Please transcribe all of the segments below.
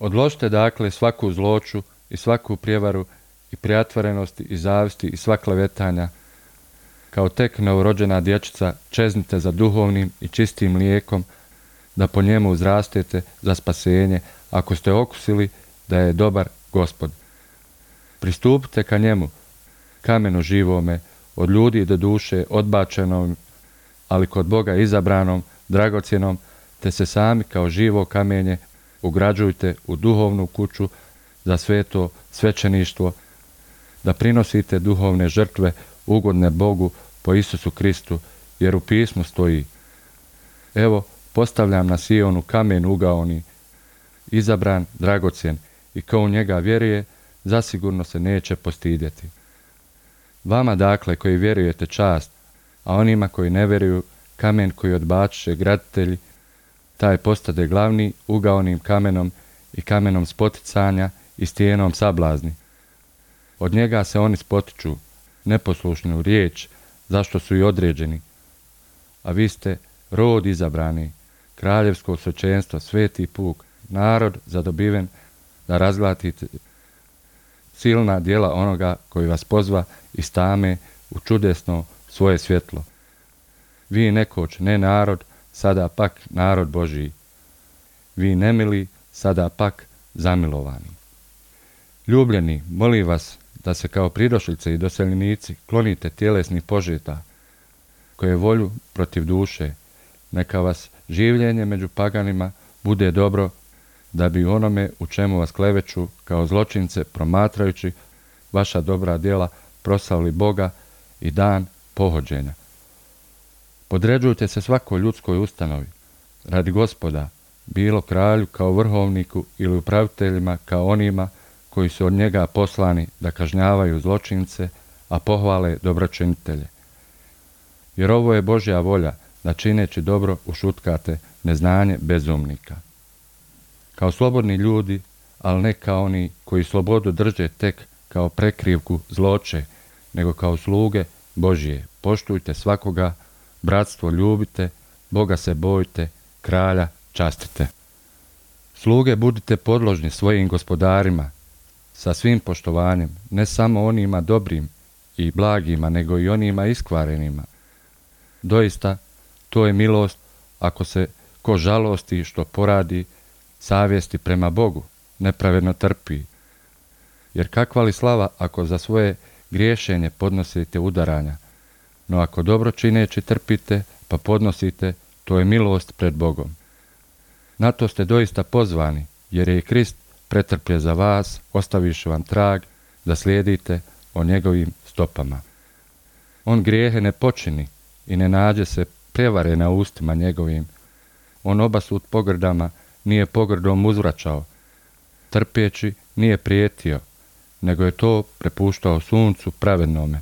Odložite dakle svaku zloču i svaku prijevaru i prijatvorenosti i zavisti i sva klevetanja. Kao tek neorođena dječica čeznite za duhovnim i čistim mlijekom, da po njemu uzrastete za spasenje, ako ste okusili da je dobar gospod. Pristupite ka njemu, kamenu živome, od ljudi do duše odbačenom, ali kod Boga izabranom, dragocjenom, te se sami kao živo kamenje ugrađujte u duhovnu kuću za sveto svećeništvo, da prinosite duhovne žrtve ugodne Bogu po Isusu Kristu, jer u pismu stoji Evo, postavljam na Sionu kamen ugaoni, izabran, dragocjen, i ko u njega vjeruje, zasigurno se neće postidjeti. Vama dakle koji vjerujete čast, a onima koji ne vjeruju, kamen koji odbačiše graditelji, taj postade glavni ugaonim kamenom i kamenom spoticanja i stijenom sablazni. Od njega se oni spotiču, neposlušni u riječ, zašto su i određeni. A vi ste rod izabrani, kraljevsko svećenstvo, sveti puk, narod zadobiven da razglatite silna dijela onoga koji vas pozva i stame u čudesno svoje svjetlo. Vi nekoć ne narod, sada pak narod Božiji. Vi nemili, sada pak zamilovani. Ljubljeni, molim vas da se kao pridošlice i doseljenici klonite tjelesnih požeta, koje volju protiv duše, neka vas življenje među paganima bude dobro, da bi onome u čemu vas kleveću kao zločince promatrajući vaša dobra djela proslavili Boga i dan pohođenja. Podređujte se svakoj ljudskoj ustanovi, radi gospoda, bilo kralju kao vrhovniku ili upraviteljima kao onima koji su od njega poslani da kažnjavaju zločince, a pohvale dobročinitelje. Jer ovo je Božja volja da čineći dobro ušutkate neznanje bezumnika. Kao slobodni ljudi, ali ne kao oni koji slobodu drže tek kao prekrivku zloče, nego kao sluge Božije. Poštujte svakoga, bratstvo ljubite, Boga se bojte, kralja častite. Sluge budite podložni svojim gospodarima, sa svim poštovanjem, ne samo onima dobrim i blagima, nego i onima iskvarenima. Doista, to je milost ako se ko žalosti što poradi, savjesti prema Bogu, nepravedno trpi. Jer kakva li slava ako za svoje griješenje podnosite udaranja, no ako dobro čineći trpite, pa podnosite, to je milost pred Bogom. Na to ste doista pozvani, jer je i Krist pretrpje za vas, ostaviš vam trag da slijedite o njegovim stopama. On grijehe ne počini i ne nađe se prevare na ustima njegovim. On oba sud pogrdama nije pogrdom uzvraćao, trpeći nije prijetio, nego je to prepuštao suncu pravednome.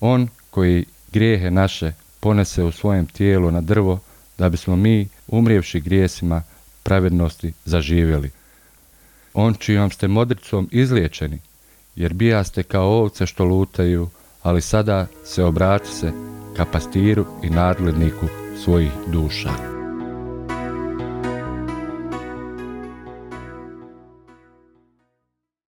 On koji grijehe naše ponese u svojem tijelu na drvo, da bismo mi, umrijevši grijesima, pravednosti zaživjeli. On čijom ste modricom izliječeni, jer bijaste kao ovce što lutaju, ali sada se obrati se ka pastiru i nadgledniku svojih duša.